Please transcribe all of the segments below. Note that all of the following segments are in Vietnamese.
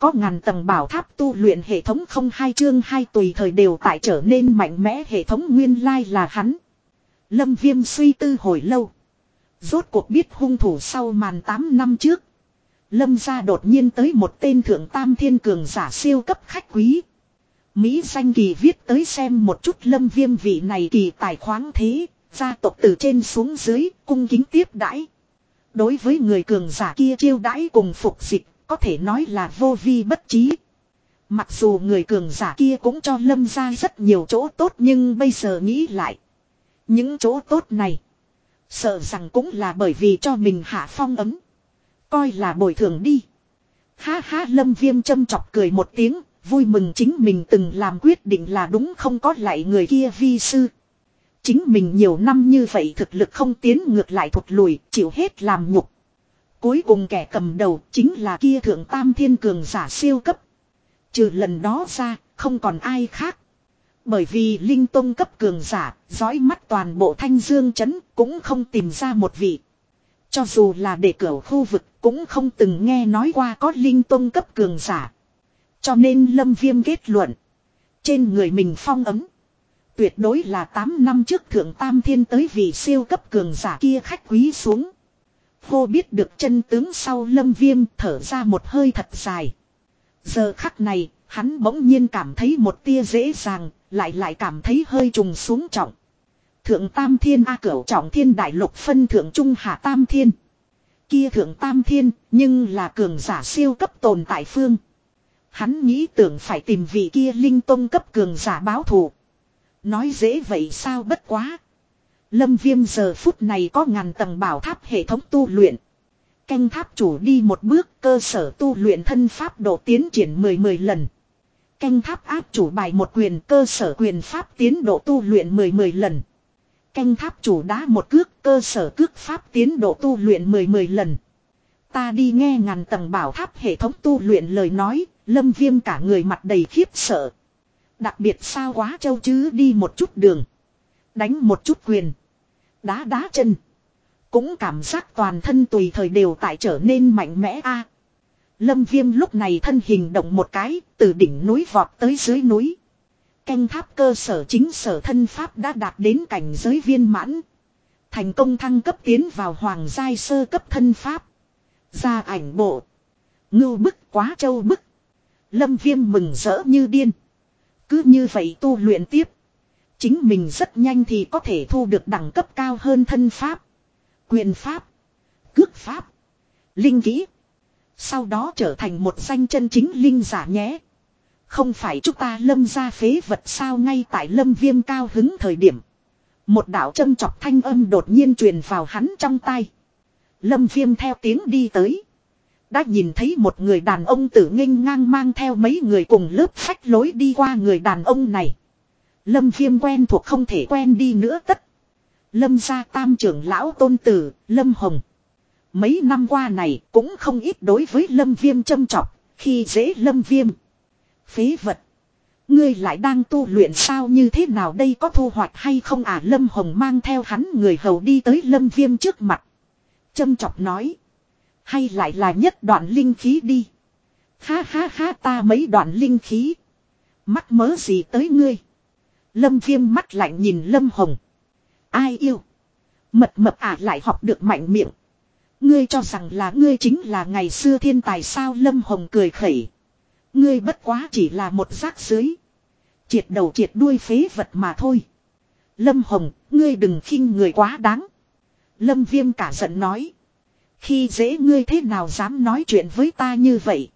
có ngàn tầng bảo tháp tu luyện hệ thống không hai chương hai tùy thời đều tại trở nên mạnh mẽ hệ thống nguyên lai là hắn. Lâm viêm suy tư hồi lâu. Rốt cuộc biết hung thủ sau màn 8 năm trước. Lâm ra đột nhiên tới một tên thượng tam thiên cường giả siêu cấp khách quý. Mỹ danh kỳ viết tới xem một chút lâm viêm vị này kỳ tài khoáng thế, gia tộc từ trên xuống dưới, cung kính tiếp đãi. Đối với người cường giả kia chiêu đãi cùng phục dịch, có thể nói là vô vi bất trí. Mặc dù người cường giả kia cũng cho lâm ra rất nhiều chỗ tốt nhưng bây giờ nghĩ lại. Những chỗ tốt này, sợ rằng cũng là bởi vì cho mình hạ phong ấm. Coi là bồi thường đi. Ha ha lâm viêm châm chọc cười một tiếng, vui mừng chính mình từng làm quyết định là đúng không có lại người kia vi sư. Chính mình nhiều năm như vậy thực lực không tiến ngược lại thụt lùi, chịu hết làm nhục. Cuối cùng kẻ cầm đầu chính là kia thượng tam thiên cường giả siêu cấp. Trừ lần đó ra, không còn ai khác. Bởi vì linh tông cấp cường giả, dõi mắt toàn bộ thanh dương chấn cũng không tìm ra một vị. Cho dù là để cửa khu vực cũng không từng nghe nói qua có linh tông cấp cường giả. Cho nên lâm viêm kết luận. Trên người mình phong ấm. Tuyệt đối là 8 năm trước thượng tam thiên tới vị siêu cấp cường giả kia khách quý xuống. Cô biết được chân tướng sau lâm viêm thở ra một hơi thật dài. Giờ khắc này, hắn bỗng nhiên cảm thấy một tia dễ dàng, lại lại cảm thấy hơi trùng xuống trọng. Thượng tam thiên A cửu trọng thiên đại lục phân thượng trung hạ tam thiên. Kia thượng tam thiên, nhưng là cường giả siêu cấp tồn tại phương. Hắn nghĩ tưởng phải tìm vị kia linh tông cấp cường giả báo thù. Nói dễ vậy sao bất quá. Lâm viêm giờ phút này có ngàn tầng bảo tháp hệ thống tu luyện. Canh tháp chủ đi một bước cơ sở tu luyện thân pháp độ tiến triển 10-10 lần. Canh tháp áp chủ bài một quyền cơ sở quyền pháp tiến độ tu luyện 10-10 lần. Canh tháp chủ đá một cước cơ sở cước pháp tiến độ tu luyện 10-10 lần. Ta đi nghe ngàn tầng bảo tháp hệ thống tu luyện lời nói, lâm viêm cả người mặt đầy khiếp sợ. Đặc biệt sao quá châu chứ đi một chút đường. Đánh một chút quyền. Đá đá chân. Cũng cảm giác toàn thân tùy thời đều tại trở nên mạnh mẽ a Lâm viêm lúc này thân hình động một cái, từ đỉnh núi vọt tới dưới núi. Canh tháp cơ sở chính sở thân pháp đã đạt đến cảnh giới viên mãn. Thành công thăng cấp tiến vào hoàng giai sơ cấp thân pháp. Ra ảnh bộ. Ngưu bức quá châu bức. Lâm viêm mừng rỡ như điên. Cứ như vậy tu luyện tiếp. Chính mình rất nhanh thì có thể thu được đẳng cấp cao hơn thân pháp. Quyền pháp. Cước pháp. Linh kỹ. Sau đó trở thành một danh chân chính linh giả nhé. Không phải chúng ta lâm ra phế vật sao ngay tại lâm viêm cao hứng thời điểm. Một đạo châm chọc thanh âm đột nhiên truyền vào hắn trong tay. Lâm viêm theo tiếng đi tới. Đã nhìn thấy một người đàn ông tử nghênh ngang mang theo mấy người cùng lớp phách lối đi qua người đàn ông này. Lâm viêm quen thuộc không thể quen đi nữa tất. Lâm gia tam trưởng lão tôn tử, Lâm Hồng. Mấy năm qua này cũng không ít đối với Lâm viêm châm trọc, khi dễ Lâm viêm. Phế vật. Ngươi lại đang tu luyện sao như thế nào đây có thu hoạch hay không à Lâm Hồng mang theo hắn người hầu đi tới Lâm viêm trước mặt. Châm chọc nói. Hay lại là nhất đoạn linh khí đi. Ha ha ha ta mấy đoạn linh khí. Mắt mớ gì tới ngươi. Lâm viêm mắt lạnh nhìn Lâm Hồng. Ai yêu. Mật mập ả à lại học được mạnh miệng. Ngươi cho rằng là ngươi chính là ngày xưa thiên tài sao Lâm Hồng cười khẩy. Ngươi bất quá chỉ là một rác dưới. Triệt đầu triệt đuôi phế vật mà thôi. Lâm Hồng, ngươi đừng khinh người quá đáng. Lâm Viêm cả giận nói. Khi dễ ngươi thế nào dám nói chuyện với ta như vậy.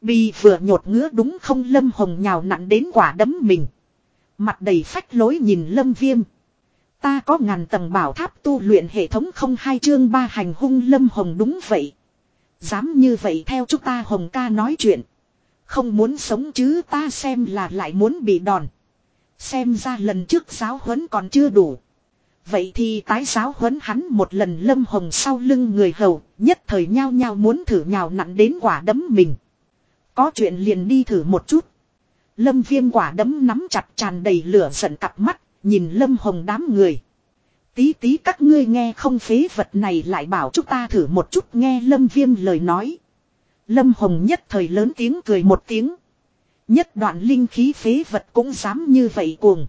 Bì vừa nhột ngứa đúng không Lâm Hồng nhào nặn đến quả đấm mình. Mặt đầy phách lối nhìn Lâm Viêm. Ta có ngàn tầng bảo tháp tu luyện hệ thống không hai chương ba hành hung Lâm Hồng đúng vậy. Dám như vậy theo chúng ta Hồng ca nói chuyện. Không muốn sống chứ ta xem là lại muốn bị đòn. Xem ra lần trước giáo huấn còn chưa đủ. Vậy thì tái giáo huấn hắn một lần lâm hồng sau lưng người hầu, nhất thời nhao nhao muốn thử nhào nặn đến quả đấm mình. Có chuyện liền đi thử một chút. Lâm viêm quả đấm nắm chặt tràn đầy lửa giận cặp mắt, nhìn lâm hồng đám người. Tí tí các ngươi nghe không phế vật này lại bảo chúng ta thử một chút nghe lâm viêm lời nói. Lâm Hồng nhất thời lớn tiếng cười một tiếng. Nhất đoạn linh khí phế vật cũng dám như vậy cuồng.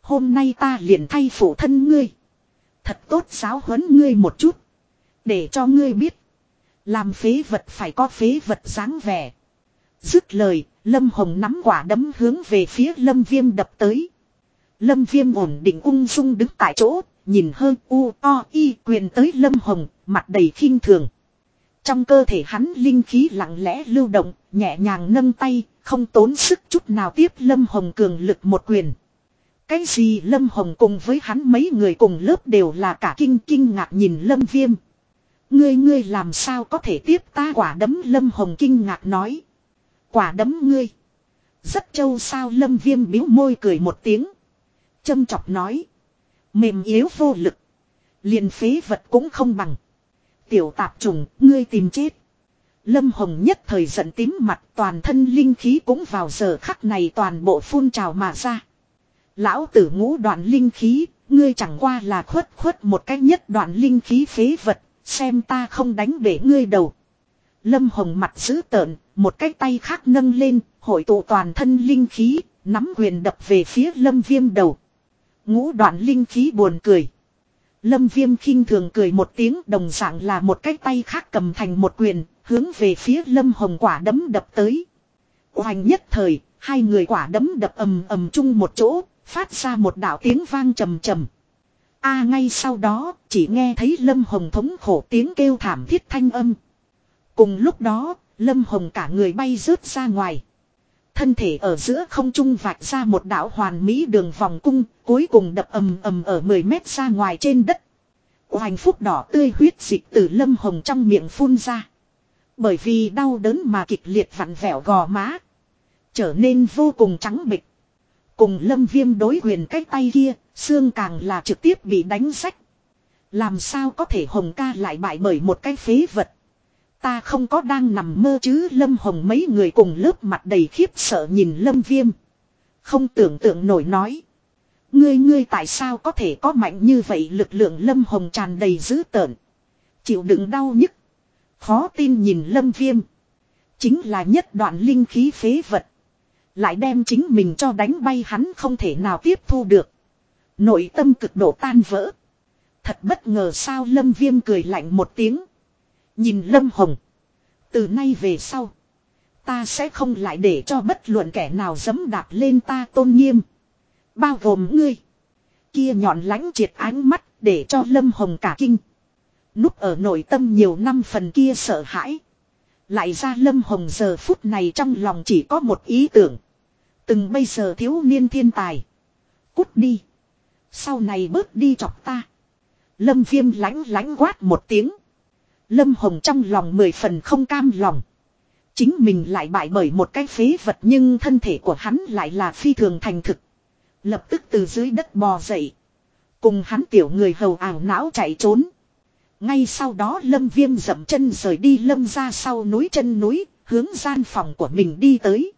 Hôm nay ta liền thay phụ thân ngươi. Thật tốt giáo huấn ngươi một chút. Để cho ngươi biết. Làm phế vật phải có phế vật dáng vẻ. Dứt lời, Lâm Hồng nắm quả đấm hướng về phía Lâm Viêm đập tới. Lâm Viêm ổn định ung dung đứng tại chỗ, nhìn hơn u o y quyền tới Lâm Hồng, mặt đầy khinh thường. Trong cơ thể hắn linh khí lặng lẽ lưu động, nhẹ nhàng nâng tay, không tốn sức chút nào tiếp Lâm Hồng cường lực một quyền. Cái gì Lâm Hồng cùng với hắn mấy người cùng lớp đều là cả kinh kinh ngạc nhìn Lâm Viêm. Ngươi ngươi làm sao có thể tiếp ta quả đấm Lâm Hồng kinh ngạc nói. Quả đấm ngươi. Rất trâu sao Lâm Viêm biếu môi cười một tiếng. Châm chọc nói. Mềm yếu vô lực. liền phế vật cũng không bằng. Tiểu tạp trùng, ngươi tìm chết. Lâm Hồng nhất thời giận tím mặt toàn thân linh khí cũng vào giờ khắc này toàn bộ phun trào mà ra. Lão tử ngũ đoạn linh khí, ngươi chẳng qua là khuất khuất một cách nhất đoạn linh khí phế vật, xem ta không đánh bể ngươi đầu. Lâm Hồng mặt giữ tợn, một cái tay khác nâng lên, hội tụ toàn thân linh khí, nắm quyền đập về phía Lâm Viêm đầu. Ngũ đoạn linh khí buồn cười. Lâm Viêm khinh thường cười một tiếng đồng dạng là một cái tay khác cầm thành một quyền, hướng về phía Lâm Hồng quả đấm đập tới. Hoành nhất thời, hai người quả đấm đập ầm ầm chung một chỗ, phát ra một đạo tiếng vang trầm trầm. A ngay sau đó, chỉ nghe thấy Lâm Hồng thống khổ tiếng kêu thảm thiết thanh âm. Cùng lúc đó, Lâm Hồng cả người bay rớt ra ngoài. Thân thể ở giữa không trung vạch ra một đạo hoàn mỹ đường vòng cung, cuối cùng đập ầm ầm ở 10 mét ra ngoài trên đất. Hoành phúc đỏ tươi huyết dịch từ Lâm Hồng trong miệng phun ra. Bởi vì đau đớn mà kịch liệt vặn vẹo gò má. Trở nên vô cùng trắng bịch. Cùng lâm viêm đối quyền cái tay kia, xương càng là trực tiếp bị đánh rách. Làm sao có thể hồng ca lại bại bởi một cái phế vật. Ta không có đang nằm mơ chứ lâm hồng mấy người cùng lớp mặt đầy khiếp sợ nhìn lâm viêm. Không tưởng tượng nổi nói. Ngươi ngươi tại sao có thể có mạnh như vậy lực lượng lâm hồng tràn đầy dữ tợn. Chịu đựng đau nhức. Khó tin nhìn lâm viêm. Chính là nhất đoạn linh khí phế vật. Lại đem chính mình cho đánh bay hắn không thể nào tiếp thu được. Nội tâm cực độ tan vỡ. Thật bất ngờ sao Lâm Viêm cười lạnh một tiếng. Nhìn Lâm Hồng. Từ nay về sau. Ta sẽ không lại để cho bất luận kẻ nào dấm đạp lên ta tôn nghiêm. Bao gồm ngươi. Kia nhọn lánh triệt ánh mắt để cho Lâm Hồng cả kinh. Núp ở nội tâm nhiều năm phần kia sợ hãi. Lại ra Lâm Hồng giờ phút này trong lòng chỉ có một ý tưởng. Từng bây giờ thiếu niên thiên tài. Cút đi. Sau này bớt đi chọc ta. Lâm viêm lánh lánh quát một tiếng. Lâm Hồng trong lòng mười phần không cam lòng. Chính mình lại bại bởi một cái phế vật nhưng thân thể của hắn lại là phi thường thành thực. Lập tức từ dưới đất bò dậy. Cùng hắn tiểu người hầu ảo não chạy trốn. Ngay sau đó Lâm Viêm dậm chân rời đi Lâm ra sau núi chân núi, hướng gian phòng của mình đi tới.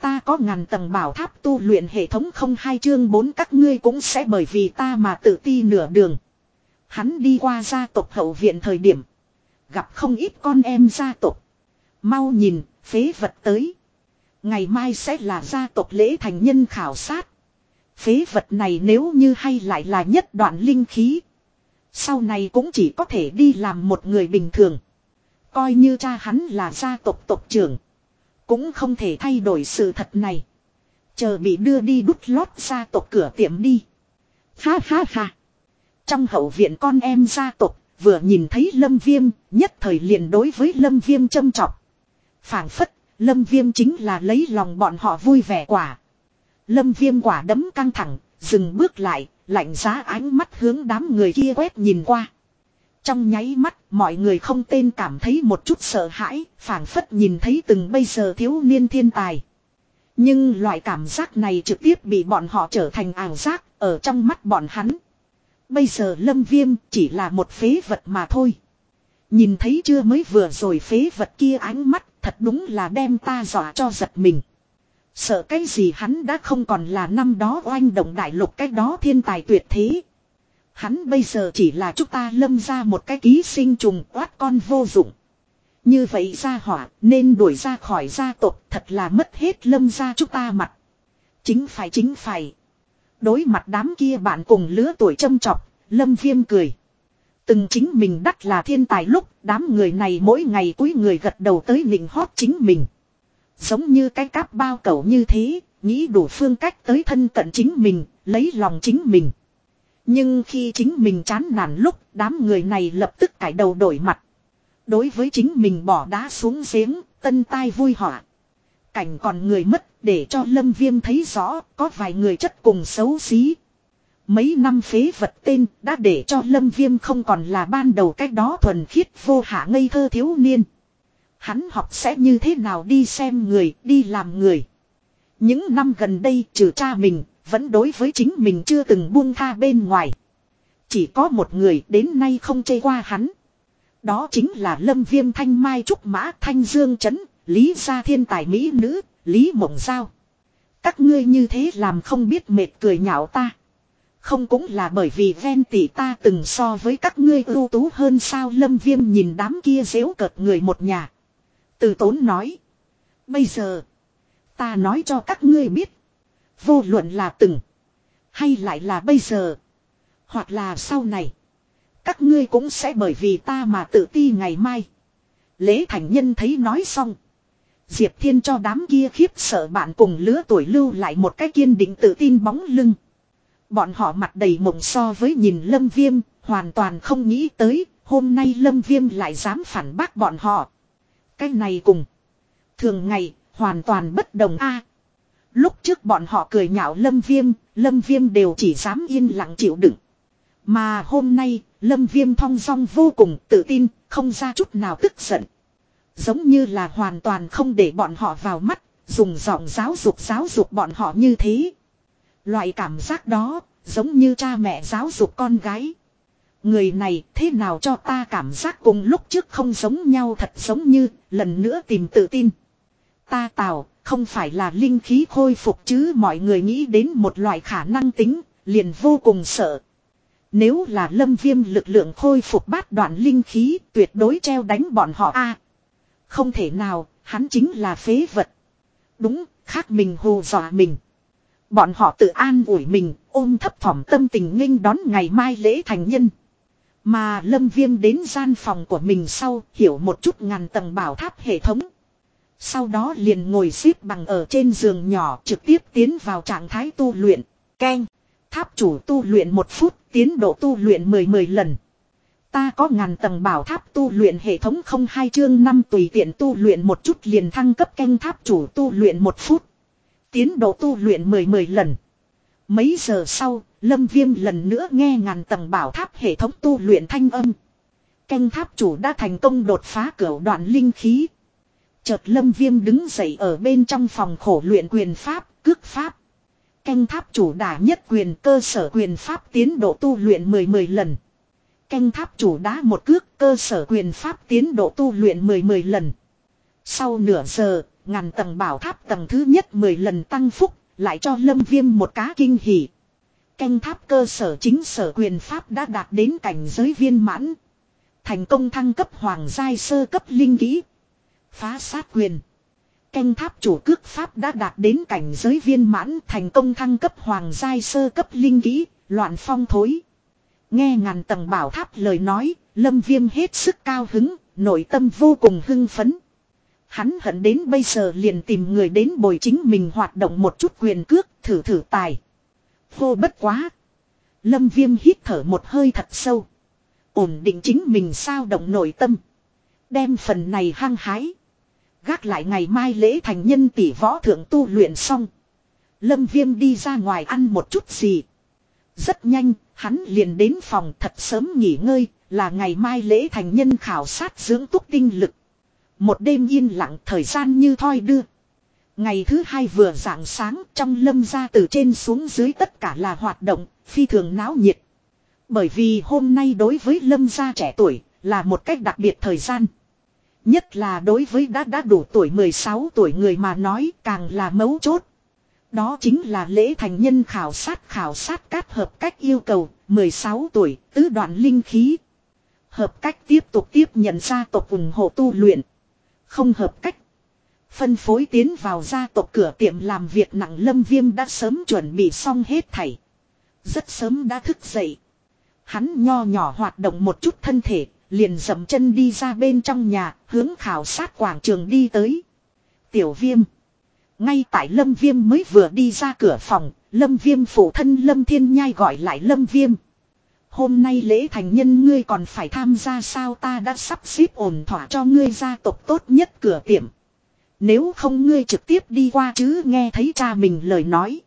Ta có ngàn tầng bảo tháp tu luyện hệ thống không hai chương bốn các ngươi cũng sẽ bởi vì ta mà tự ti nửa đường. Hắn đi qua gia tộc hậu viện thời điểm. Gặp không ít con em gia tộc. Mau nhìn, phế vật tới. Ngày mai sẽ là gia tộc lễ thành nhân khảo sát. Phế vật này nếu như hay lại là nhất đoạn linh khí. Sau này cũng chỉ có thể đi làm một người bình thường. Coi như cha hắn là gia tộc tộc trưởng. Cũng không thể thay đổi sự thật này. Chờ bị đưa đi đút lót gia tộc cửa tiệm đi. Ha ha ha. Trong hậu viện con em gia tộc vừa nhìn thấy lâm viêm nhất thời liền đối với lâm viêm châm trọc. Phản phất, lâm viêm chính là lấy lòng bọn họ vui vẻ quả. Lâm viêm quả đấm căng thẳng, dừng bước lại, lạnh giá ánh mắt hướng đám người kia quét nhìn qua. Trong nháy mắt, mọi người không tên cảm thấy một chút sợ hãi, phản phất nhìn thấy từng bây giờ thiếu niên thiên tài. Nhưng loại cảm giác này trực tiếp bị bọn họ trở thành ảo giác, ở trong mắt bọn hắn. Bây giờ lâm viêm chỉ là một phế vật mà thôi. Nhìn thấy chưa mới vừa rồi phế vật kia ánh mắt, thật đúng là đem ta dọa cho giật mình. Sợ cái gì hắn đã không còn là năm đó oanh động đại lục cái đó thiên tài tuyệt thế. Hắn bây giờ chỉ là chúng ta lâm ra một cái ký sinh trùng quát con vô dụng. Như vậy ra hỏa nên đuổi ra khỏi gia tộc thật là mất hết lâm gia chúng ta mặt. Chính phải chính phải. Đối mặt đám kia bạn cùng lứa tuổi châm chọc, lâm viêm cười. Từng chính mình đắt là thiên tài lúc đám người này mỗi ngày cuối người gật đầu tới nịnh hót chính mình. Giống như cái cáp bao cẩu như thế, nghĩ đủ phương cách tới thân cận chính mình, lấy lòng chính mình. Nhưng khi chính mình chán nản lúc, đám người này lập tức cải đầu đổi mặt. Đối với chính mình bỏ đá xuống giếng, tân tai vui họa. Cảnh còn người mất để cho lâm viêm thấy rõ có vài người chất cùng xấu xí. Mấy năm phế vật tên đã để cho lâm viêm không còn là ban đầu cách đó thuần khiết vô hạ ngây thơ thiếu niên. Hắn học sẽ như thế nào đi xem người, đi làm người. Những năm gần đây trừ cha mình, vẫn đối với chính mình chưa từng buông tha bên ngoài. Chỉ có một người đến nay không chê qua hắn. Đó chính là lâm viêm thanh mai trúc mã thanh dương chấn, lý gia thiên tài mỹ nữ, lý mộng giao. Các ngươi như thế làm không biết mệt cười nhạo ta. Không cũng là bởi vì ven tỷ ta từng so với các ngươi ưu tú hơn sao lâm viêm nhìn đám kia dễu cợt người một nhà. Từ tốn nói. Bây giờ. Ta nói cho các ngươi biết. Vô luận là từng. Hay lại là bây giờ. Hoặc là sau này. Các ngươi cũng sẽ bởi vì ta mà tự ti ngày mai. Lễ thành nhân thấy nói xong. Diệp Thiên cho đám kia khiếp sợ bạn cùng lứa tuổi lưu lại một cái kiên định tự tin bóng lưng. Bọn họ mặt đầy mộng so với nhìn Lâm Viêm, hoàn toàn không nghĩ tới, hôm nay Lâm Viêm lại dám phản bác bọn họ. Cái này cùng. Thường ngày, hoàn toàn bất đồng a Lúc trước bọn họ cười nhạo Lâm Viêm, Lâm Viêm đều chỉ dám yên lặng chịu đựng. Mà hôm nay, Lâm Viêm thong song vô cùng tự tin, không ra chút nào tức giận. Giống như là hoàn toàn không để bọn họ vào mắt, dùng giọng giáo dục giáo dục bọn họ như thế. Loại cảm giác đó, giống như cha mẹ giáo dục con gái. Người này thế nào cho ta cảm giác cùng lúc trước không giống nhau thật giống như lần nữa tìm tự tin. Ta tào, không phải là linh khí khôi phục chứ mọi người nghĩ đến một loại khả năng tính, liền vô cùng sợ. Nếu là lâm viêm lực lượng khôi phục bát đoạn linh khí tuyệt đối treo đánh bọn họ a không thể nào, hắn chính là phế vật. Đúng, khác mình hù dọa mình. Bọn họ tự an ủi mình, ôm thấp thỏm tâm tình nghênh đón ngày mai lễ thành nhân. Mà lâm viêm đến gian phòng của mình sau, hiểu một chút ngàn tầng bảo tháp hệ thống. Sau đó liền ngồi xếp bằng ở trên giường nhỏ trực tiếp tiến vào trạng thái tu luyện. Ken. Tháp chủ tu luyện một phút, tiến độ tu luyện 10-10 lần. Ta có ngàn tầng bảo tháp tu luyện hệ thống không hai chương năm tùy tiện tu luyện một chút liền thăng cấp canh tháp chủ tu luyện một phút. Tiến độ tu luyện 10-10 lần. Mấy giờ sau, Lâm Viêm lần nữa nghe ngàn tầng bảo tháp hệ thống tu luyện thanh âm. Canh tháp chủ đã thành công đột phá cửa đoạn linh khí. Chợt Lâm Viêm đứng dậy ở bên trong phòng khổ luyện quyền pháp, cước pháp. Canh tháp chủ đả nhất quyền cơ sở quyền pháp tiến độ tu luyện 10-10 lần. Canh tháp chủ đá một cước cơ sở quyền pháp tiến độ tu luyện 10-10 lần. Sau nửa giờ, ngàn tầng bảo tháp tầng thứ nhất 10 lần tăng phúc, lại cho lâm viêm một cá kinh hỉ. Canh tháp cơ sở chính sở quyền pháp đã đạt đến cảnh giới viên mãn. Thành công thăng cấp hoàng giai sơ cấp linh kỹ. Phá sát quyền. Canh tháp chủ cước pháp đã đạt đến cảnh giới viên mãn thành công thăng cấp hoàng giai sơ cấp linh kỹ, loạn phong thối. Nghe ngàn tầng bảo tháp lời nói, lâm viêm hết sức cao hứng, nội tâm vô cùng hưng phấn. Hắn hận đến bây giờ liền tìm người đến bồi chính mình hoạt động một chút quyền cước, thử thử tài. Vô bất quá. Lâm viêm hít thở một hơi thật sâu. Ổn định chính mình sao động nội tâm. Đem phần này hăng hái. Gác lại ngày mai lễ thành nhân tỷ võ thượng tu luyện xong. Lâm viêm đi ra ngoài ăn một chút gì. Rất nhanh, hắn liền đến phòng thật sớm nghỉ ngơi, là ngày mai lễ thành nhân khảo sát dưỡng túc tinh lực. Một đêm yên lặng thời gian như thoi đưa. Ngày thứ hai vừa rạng sáng trong lâm ra từ trên xuống dưới tất cả là hoạt động, phi thường náo nhiệt. Bởi vì hôm nay đối với lâm gia trẻ tuổi, là một cách đặc biệt thời gian. Nhất là đối với đã đã đủ tuổi 16 tuổi người mà nói càng là mấu chốt. Đó chính là lễ thành nhân khảo sát khảo sát các hợp cách yêu cầu 16 tuổi tứ đoạn linh khí. Hợp cách tiếp tục tiếp nhận gia tộc ủng hộ tu luyện. Không hợp cách. Phân phối tiến vào gia tộc cửa tiệm làm việc nặng lâm viêm đã sớm chuẩn bị xong hết thảy. Rất sớm đã thức dậy. Hắn nho nhỏ hoạt động một chút thân thể, liền dậm chân đi ra bên trong nhà, hướng khảo sát quảng trường đi tới. Tiểu viêm. Ngay tại lâm viêm mới vừa đi ra cửa phòng, lâm viêm phụ thân lâm thiên nhai gọi lại lâm viêm. Hôm nay lễ thành nhân ngươi còn phải tham gia sao ta đã sắp xếp ổn thỏa cho ngươi gia tộc tốt nhất cửa tiệm. Nếu không ngươi trực tiếp đi qua chứ nghe thấy cha mình lời nói.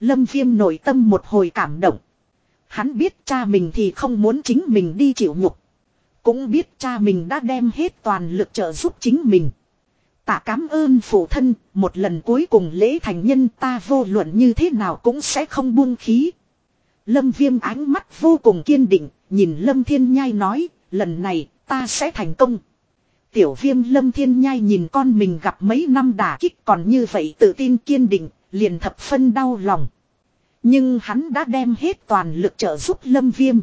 Lâm viêm nội tâm một hồi cảm động. Hắn biết cha mình thì không muốn chính mình đi chịu nhục. Cũng biết cha mình đã đem hết toàn lực trợ giúp chính mình. Tạ cảm ơn phụ thân, một lần cuối cùng lễ thành nhân ta vô luận như thế nào cũng sẽ không buông khí. Lâm viêm ánh mắt vô cùng kiên định, nhìn Lâm Thiên Nhai nói, lần này ta sẽ thành công. Tiểu viêm Lâm Thiên Nhai nhìn con mình gặp mấy năm đả kích còn như vậy tự tin kiên định, liền thập phân đau lòng. Nhưng hắn đã đem hết toàn lực trợ giúp Lâm viêm.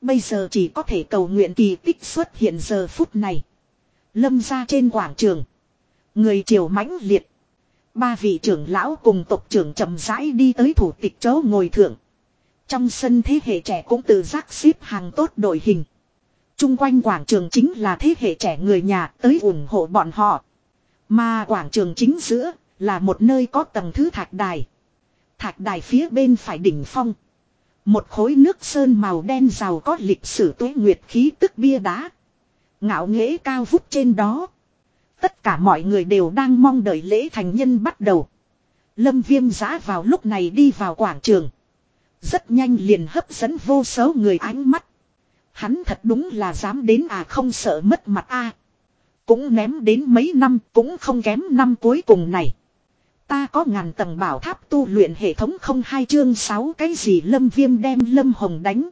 Bây giờ chỉ có thể cầu nguyện kỳ tích xuất hiện giờ phút này. Lâm ra trên quảng trường. Người triều mãnh liệt. Ba vị trưởng lão cùng tộc trưởng chậm rãi đi tới thủ tịch chỗ ngồi thượng. Trong sân thế hệ trẻ cũng tự giác xếp hàng tốt đội hình. Trung quanh quảng trường chính là thế hệ trẻ người nhà tới ủng hộ bọn họ. Mà quảng trường chính giữa là một nơi có tầng thứ thạch đài. Thạch đài phía bên phải đỉnh phong. Một khối nước sơn màu đen giàu có lịch sử tuế nguyệt khí tức bia đá. Ngạo nghễ cao vút trên đó. Tất cả mọi người đều đang mong đợi lễ thành nhân bắt đầu. Lâm viêm giã vào lúc này đi vào quảng trường. Rất nhanh liền hấp dẫn vô số người ánh mắt. Hắn thật đúng là dám đến à không sợ mất mặt a Cũng ném đến mấy năm, cũng không kém năm cuối cùng này. Ta có ngàn tầng bảo tháp tu luyện hệ thống không hai chương 6 cái gì lâm viêm đem lâm hồng đánh.